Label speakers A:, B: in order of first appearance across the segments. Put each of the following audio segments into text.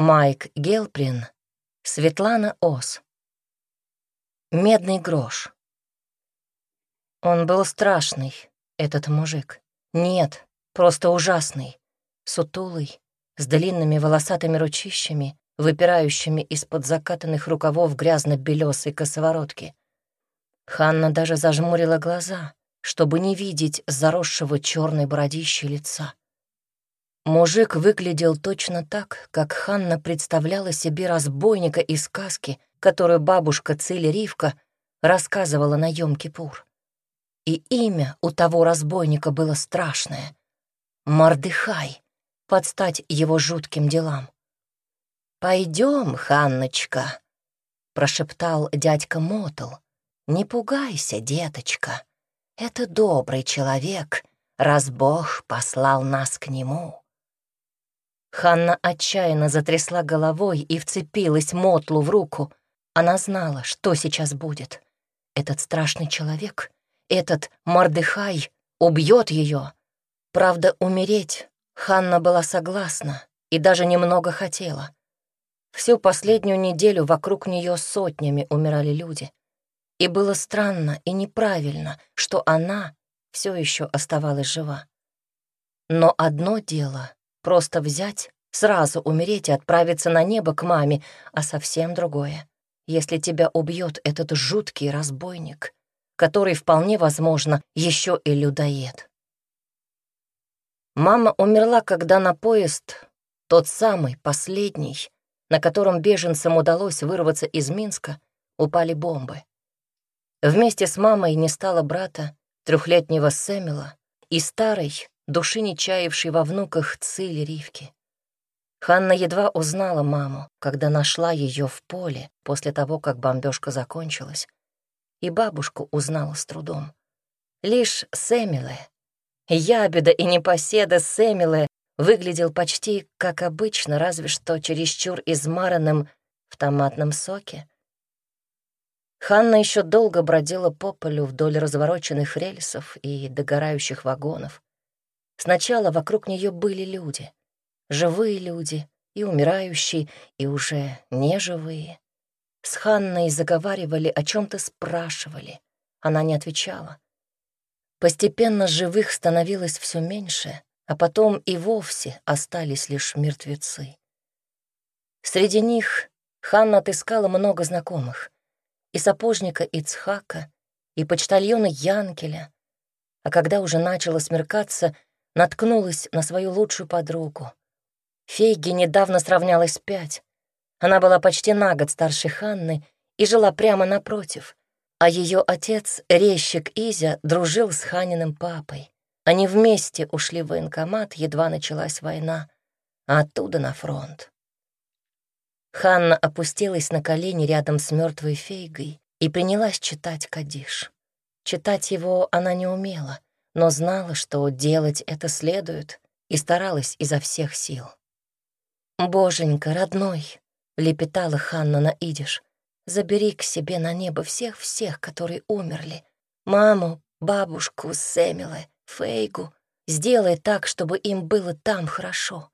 A: Майк Гелплин, Светлана Ос. Медный грош. Он был страшный, этот мужик. Нет, просто ужасный. Сутулый, с длинными волосатыми ручищами, выпирающими из-под закатанных рукавов грязно-белесой косоворотки. Ханна даже зажмурила глаза, чтобы не видеть заросшего черной бородищей лица. Мужик выглядел точно так, как Ханна представляла себе разбойника из сказки, которую бабушка Цили Ривка рассказывала на Йом-Кипур. И имя у того разбойника было страшное — Мордыхай, под стать его жутким делам. «Пойдем, Ханночка», — прошептал дядька Мотл. «Не пугайся, деточка. Это добрый человек, раз Бог послал нас к нему». Ханна отчаянно затрясла головой и вцепилась Мотлу в руку. Она знала, что сейчас будет. Этот страшный человек, этот Мордыхай убьет ее. Правда, умереть Ханна была согласна и даже немного хотела. Всю последнюю неделю вокруг нее сотнями умирали люди. И было странно и неправильно, что она все еще оставалась жива. Но одно дело Просто взять, сразу умереть и отправиться на небо к маме, а совсем другое. Если тебя убьет этот жуткий разбойник, который вполне возможно еще и людоед. Мама умерла, когда на поезд, тот самый, последний, на котором беженцам удалось вырваться из Минска, упали бомбы. Вместе с мамой не стало брата, трехлетнего Сэмила, и старой, души не чаявшей во внуках Цили Ривки. Ханна едва узнала маму, когда нашла ее в поле после того, как бомбежка закончилась, и бабушку узнала с трудом. Лишь Сэмиле, ябеда и непоседа Сэмиле выглядел почти как обычно, разве что чересчур измаранным в томатном соке. Ханна еще долго бродила по полю вдоль развороченных рельсов и догорающих вагонов. Сначала вокруг нее были люди. Живые люди, и умирающие, и уже неживые. С Ханной заговаривали, о чем то спрашивали. Она не отвечала. Постепенно живых становилось все меньше, а потом и вовсе остались лишь мертвецы. Среди них Ханна отыскала много знакомых. И сапожника Ицхака, и почтальона Янкеля. А когда уже начало смеркаться — наткнулась на свою лучшую подругу. Фейге недавно сравнялась пять. Она была почти на год старше Ханны и жила прямо напротив. А ее отец, резчик Изя, дружил с Ханиным папой. Они вместе ушли в военкомат, едва началась война, а оттуда на фронт. Ханна опустилась на колени рядом с мертвой фейгой и принялась читать Кадиш. Читать его она не умела — но знала, что делать это следует, и старалась изо всех сил. «Боженька, родной!» — лепетала Ханна на идиш. «Забери к себе на небо всех-всех, которые умерли. Маму, бабушку, Сэмиле, Фейгу. Сделай так, чтобы им было там хорошо.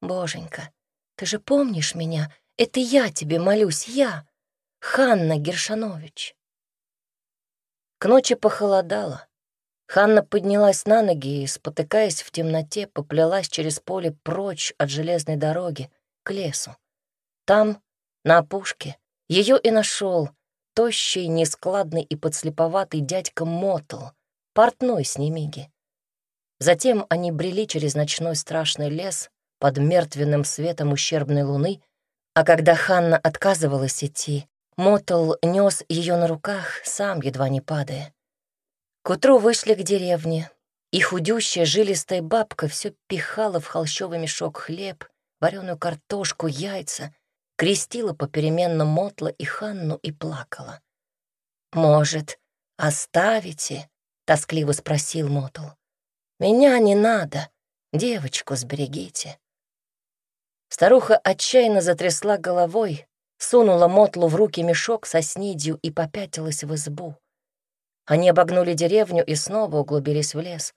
A: Боженька, ты же помнишь меня? Это я тебе молюсь, я, Ханна Гершанович». К ночи похолодало. Ханна поднялась на ноги и, спотыкаясь в темноте, поплелась через поле прочь от железной дороги к лесу. Там, на опушке, ее и нашел тощий, нескладный и подслеповатый дядька Мотл, портной с Немиги. Затем они брели через ночной страшный лес под мертвенным светом ущербной луны, а когда Ханна отказывалась идти, Мотл нес ее на руках, сам едва не падая. К утру вышли к деревне, и худющая жилистая бабка все пихала в холщовый мешок хлеб, вареную картошку, яйца, крестила попеременно Мотла и Ханну и плакала. «Может, оставите?» — тоскливо спросил Мотл. «Меня не надо, девочку сберегите». Старуха отчаянно затрясла головой, сунула Мотлу в руки мешок со снедью и попятилась в избу. Они обогнули деревню и снова углубились в лес.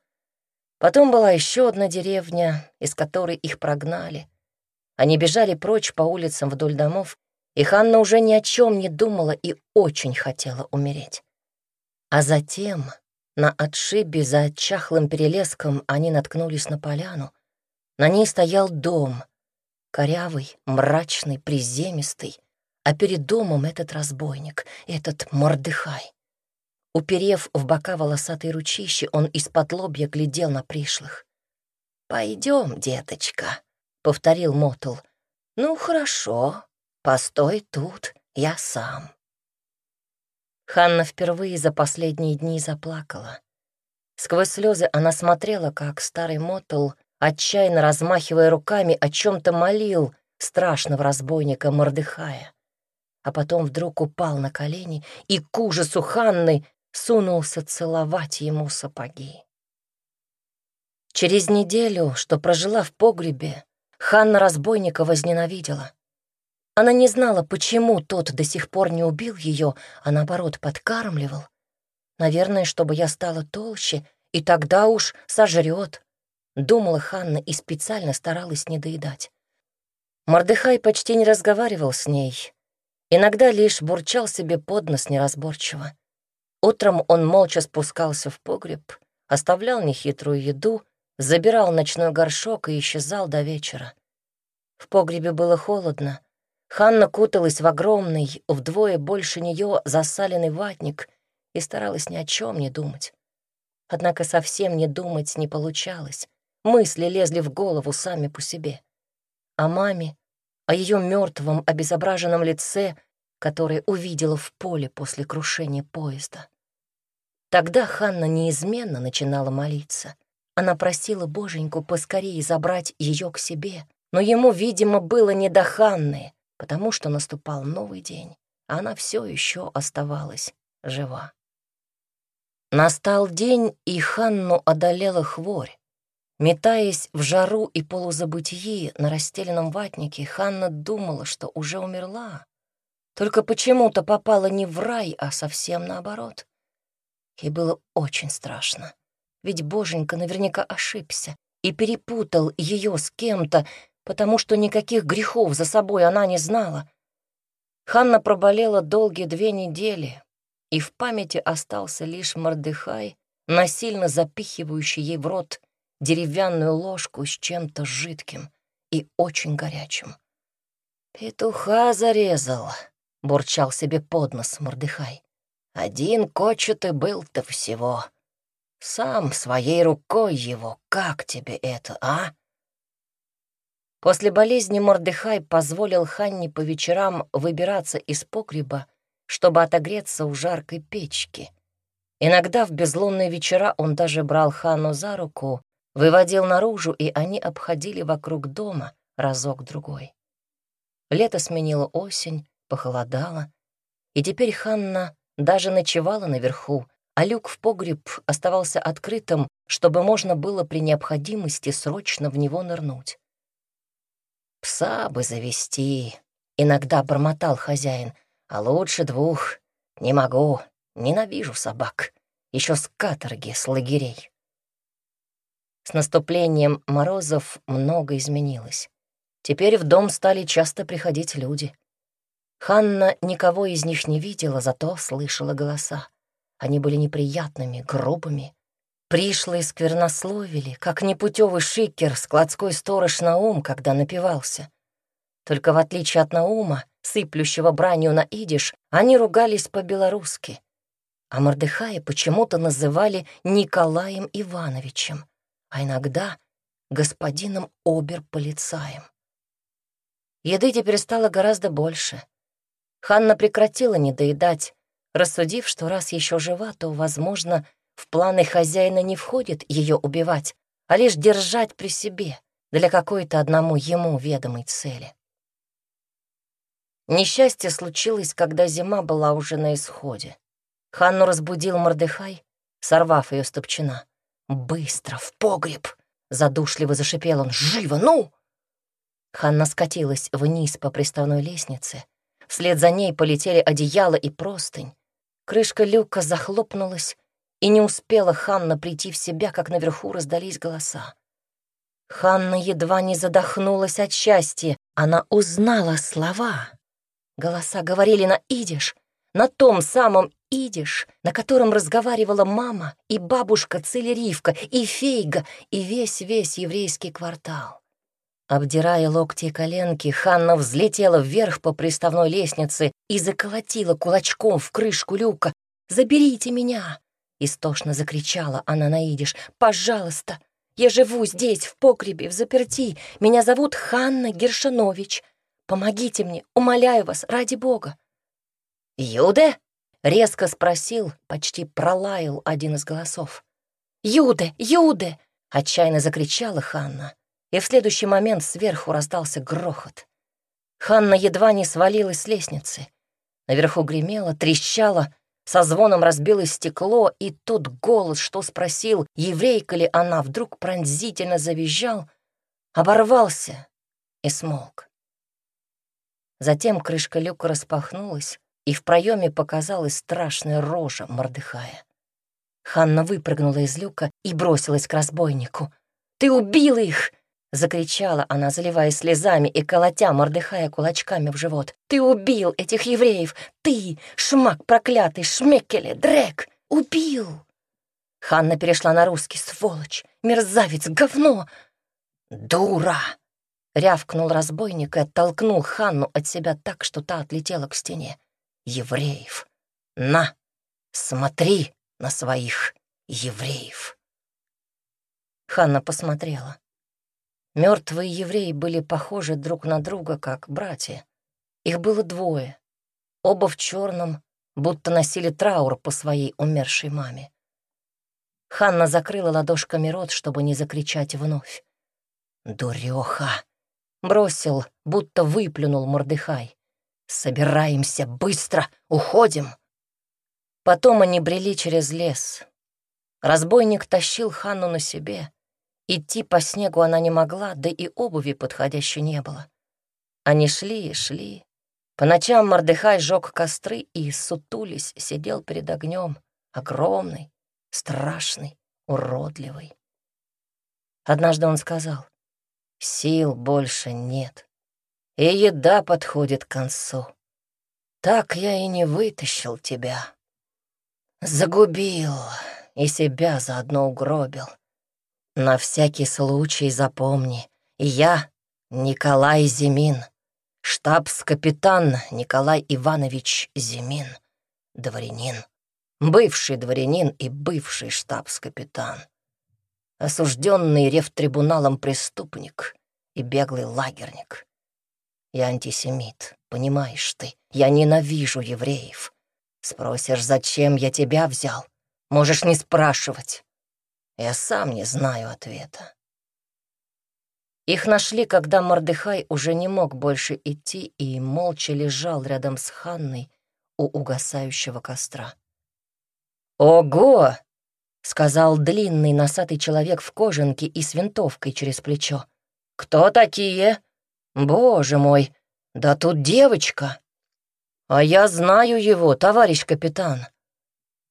A: Потом была еще одна деревня, из которой их прогнали. Они бежали прочь по улицам вдоль домов, и Ханна уже ни о чем не думала и очень хотела умереть. А затем на отшибе за чахлым перелеском они наткнулись на поляну. На ней стоял дом, корявый, мрачный, приземистый, а перед домом этот разбойник, этот Мордыхай. Уперев в бока волосатые ручищи, он из-под лобья глядел на пришлых. «Пойдем, деточка», — повторил Мотл. «Ну, хорошо, постой тут, я сам». Ханна впервые за последние дни заплакала. Сквозь слезы она смотрела, как старый Мотл, отчаянно размахивая руками, о чем-то молил страшного разбойника Мордыхая. А потом вдруг упал на колени и к ужасу Ханны сунулся целовать ему сапоги. Через неделю, что прожила в погребе, Ханна разбойника возненавидела. Она не знала, почему тот до сих пор не убил ее, а наоборот подкармливал. Наверное, чтобы я стала толще, и тогда уж сожрет. Думала Ханна и специально старалась не доедать. Мордыхай почти не разговаривал с ней. Иногда лишь бурчал себе под нос неразборчиво. Утром он молча спускался в погреб, оставлял нехитрую еду, забирал ночной горшок и исчезал до вечера. В погребе было холодно, Ханна куталась в огромный, вдвое больше нее засаленный ватник и старалась ни о чем не думать. Однако совсем не думать не получалось. Мысли лезли в голову сами по себе. О маме, о ее мертвом, обезображенном лице, которое увидела в поле после крушения поезда. Тогда Ханна неизменно начинала молиться. Она просила Боженьку поскорее забрать ее к себе, но ему, видимо, было не до Ханны, потому что наступал новый день, а она все еще оставалась жива. Настал день, и Ханну одолела хворь. Метаясь в жару и полузабытии на расстеленном ватнике, Ханна думала, что уже умерла. Только почему-то попала не в рай, а совсем наоборот. Ей было очень страшно, ведь Боженька наверняка ошибся и перепутал ее с кем-то, потому что никаких грехов за собой она не знала. Ханна проболела долгие две недели, и в памяти остался лишь Мордыхай, насильно запихивающий ей в рот деревянную ложку с чем-то жидким и очень горячим. «Петуха зарезал», — бурчал себе под нос Мордыхай. «Один кочетый был-то всего. Сам своей рукой его, как тебе это, а?» После болезни Мордыхай позволил Ханне по вечерам выбираться из погреба, чтобы отогреться у жаркой печки. Иногда в безлунные вечера он даже брал Ханну за руку, выводил наружу, и они обходили вокруг дома разок-другой. Лето сменило осень, похолодало, и теперь Ханна даже ночевала наверху, а люк в погреб оставался открытым, чтобы можно было при необходимости срочно в него нырнуть. «Пса бы завести», — иногда бормотал хозяин, «а лучше двух. Не могу, ненавижу собак. Еще с каторги, с лагерей». С наступлением морозов много изменилось. Теперь в дом стали часто приходить люди. Ханна никого из них не видела, зато слышала голоса. Они были неприятными, грубыми, Пришлые сквернословили, как непутевый шикер, складской сторож Наум, когда напивался. Только в отличие от Наума, сыплющего бранью на идиш, они ругались по-белорусски. А Мордыхая почему-то называли Николаем Ивановичем, а иногда господином обер-полицаем. Еды теперь стало гораздо больше. Ханна прекратила недоедать, рассудив, что раз еще жива, то, возможно, в планы хозяина не входит ее убивать, а лишь держать при себе для какой-то одному ему ведомой цели. Несчастье случилось, когда зима была уже на исходе. Ханну разбудил Мордыхай, сорвав ее с. «Быстро, в погреб!» — задушливо зашипел он. «Живо, ну!» Ханна скатилась вниз по приставной лестнице. Вслед за ней полетели одеяло и простынь. Крышка люка захлопнулась, и не успела Ханна прийти в себя, как наверху раздались голоса. Ханна едва не задохнулась от счастья, Она узнала слова. Голоса говорили на идиш, на том самом идиш, на котором разговаривала мама и бабушка Целеривка, и Фейга, и весь-весь еврейский квартал. Обдирая локти и коленки, Ханна взлетела вверх по приставной лестнице и заколотила кулачком в крышку люка. «Заберите меня!» — истошно закричала она на идиш. «Пожалуйста! Я живу здесь, в погребе, в заперти. Меня зовут Ханна Гершанович. Помогите мне, умоляю вас, ради бога!» «Юде?» — резко спросил, почти пролаял один из голосов. «Юде! Юде!» — отчаянно закричала Ханна и в следующий момент сверху раздался грохот. Ханна едва не свалилась с лестницы. Наверху гремело, трещало, со звоном разбилось стекло, и тот голос, что спросил, еврейка ли она, вдруг пронзительно завизжал, оборвался и смолк. Затем крышка люка распахнулась, и в проеме показалась страшная рожа Мордыхая. Ханна выпрыгнула из люка и бросилась к разбойнику. «Ты убил их!» Закричала она, заливаясь слезами и колотя, мордыхая кулачками в живот. «Ты убил этих евреев! Ты, шмак проклятый, шмекеле, дрек! Убил!» Ханна перешла на русский. «Сволочь! Мерзавец! Говно!» «Дура!» Рявкнул разбойник и оттолкнул Ханну от себя так, что та отлетела к стене. «Евреев! На! Смотри на своих евреев!» Ханна посмотрела. Мертвые евреи были похожи друг на друга, как братья. Их было двое, оба в черном, будто носили траур по своей умершей маме. Ханна закрыла ладошками рот, чтобы не закричать вновь. «Дуреха!» — бросил, будто выплюнул Мордыхай. «Собираемся, быстро, уходим!» Потом они брели через лес. Разбойник тащил Ханну на себе, Идти по снегу она не могла, да и обуви подходящей не было. Они шли и шли. По ночам Мордыхай жег костры и, сутулись, сидел перед огнем, огромный, страшный, уродливый. Однажды он сказал, «Сил больше нет, и еда подходит к концу. Так я и не вытащил тебя. Загубил и себя заодно угробил. На всякий случай запомни, я Николай Зимин, штабс-капитан Николай Иванович Зимин, дворянин, бывший дворянин и бывший штабс-капитан, осужденный рефтрибуналом преступник и беглый лагерник. Я антисемит, понимаешь ты, я ненавижу евреев. Спросишь, зачем я тебя взял? Можешь не спрашивать. Я сам не знаю ответа. Их нашли, когда Мордыхай уже не мог больше идти и молча лежал рядом с Ханной у угасающего костра. «Ого!» — сказал длинный носатый человек в кожанке и с винтовкой через плечо. «Кто такие? Боже мой, да тут девочка!» «А я знаю его, товарищ капитан.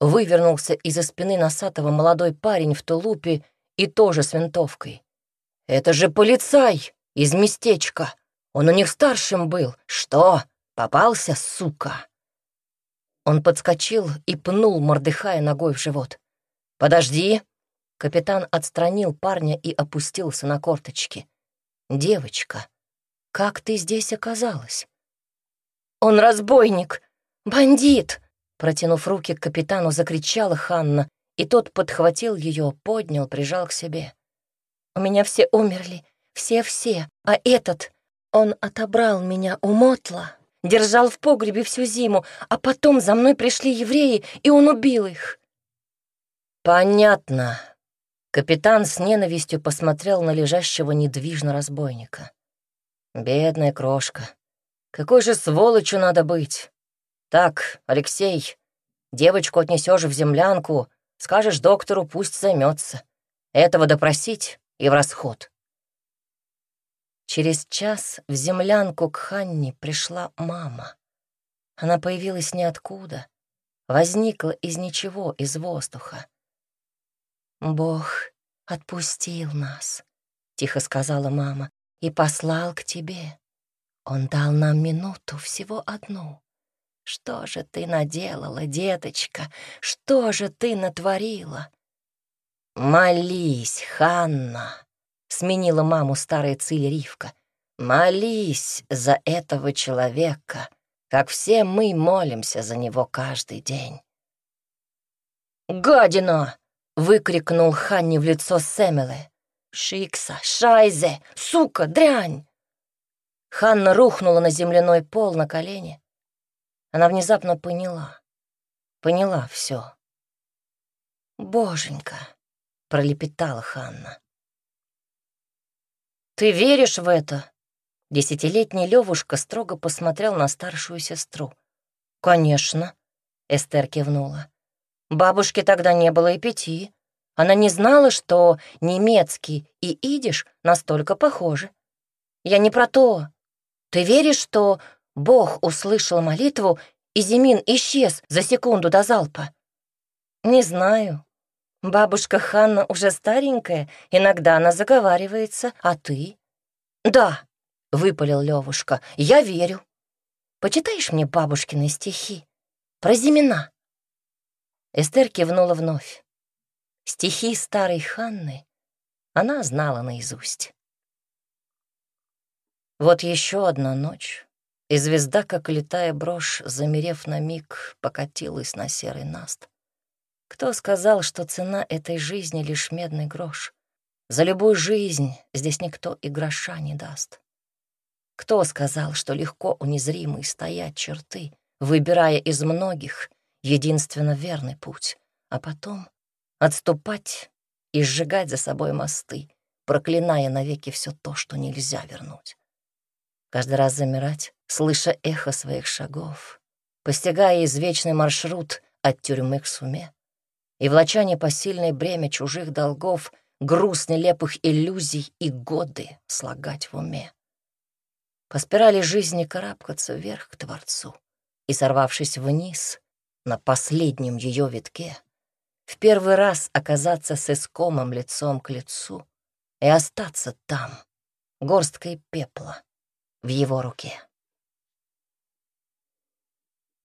A: Вывернулся из-за спины носатого молодой парень в тулупе и тоже с винтовкой. «Это же полицай из местечка! Он у них старшим был! Что, попался, сука?» Он подскочил и пнул Мордыхая ногой в живот. «Подожди!» Капитан отстранил парня и опустился на корточки. «Девочка, как ты здесь оказалась?» «Он разбойник! Бандит!» Протянув руки к капитану, закричала Ханна, и тот подхватил ее, поднял, прижал к себе. «У меня все умерли, все-все, а этот, он отобрал меня у Мотла, держал в погребе всю зиму, а потом за мной пришли евреи, и он убил их». «Понятно». Капитан с ненавистью посмотрел на лежащего недвижно разбойника. «Бедная крошка. Какой же сволочью надо быть? «Так, Алексей, девочку отнесешь в землянку, скажешь доктору, пусть займется. Этого допросить и в расход». Через час в землянку к Ханне пришла мама. Она появилась ниоткуда, возникла из ничего, из воздуха. «Бог отпустил нас», — тихо сказала мама, — «и послал к тебе. Он дал нам минуту, всего одну. Что же ты наделала, деточка? Что же ты натворила? Молись, Ханна, сменила маму старая Циль Ривка. Молись за этого человека, как все мы молимся за него каждый день. «Гадина!» — выкрикнул Ханни в лицо Сэмеле. «Шикса! Шайзе! Сука! Дрянь!» Ханна рухнула на земляной пол на колени. Она внезапно поняла. Поняла все. «Боженька!» — пролепетала Ханна. «Ты веришь в это?» Десятилетний Левушка строго посмотрел на старшую сестру. «Конечно», — Эстер кивнула. «Бабушке тогда не было и пяти. Она не знала, что немецкий и идиш настолько похожи. Я не про то. Ты веришь, что Бог услышал молитву, и Зимин исчез за секунду до залпа? Не знаю. Бабушка Ханна уже старенькая, иногда она заговаривается, а ты? Да, выпалил Левушка, я верю. Почитаешь мне бабушкины стихи про Зимина? Эстер кивнула вновь. Стихи старой Ханны она знала наизусть. Вот еще одна ночь, и звезда, как летая брошь, замерев на миг, покатилась на серый наст. Кто сказал, что цена этой жизни — лишь медный грош? За любую жизнь здесь никто и гроша не даст. Кто сказал, что легко у незримой стоять черты, выбирая из многих единственно верный путь, а потом отступать и сжигать за собой мосты, проклиная навеки все то, что нельзя вернуть? каждый раз замирать, слыша эхо своих шагов, постигая извечный маршрут от тюрьмы к суме, и влача непосильное бремя чужих долгов, груз нелепых иллюзий и годы слагать в уме. По спирали жизни карабкаться вверх к Творцу и, сорвавшись вниз, на последнем ее витке, в первый раз оказаться с искомым лицом к лицу и остаться там, горсткой пепла, в его руке.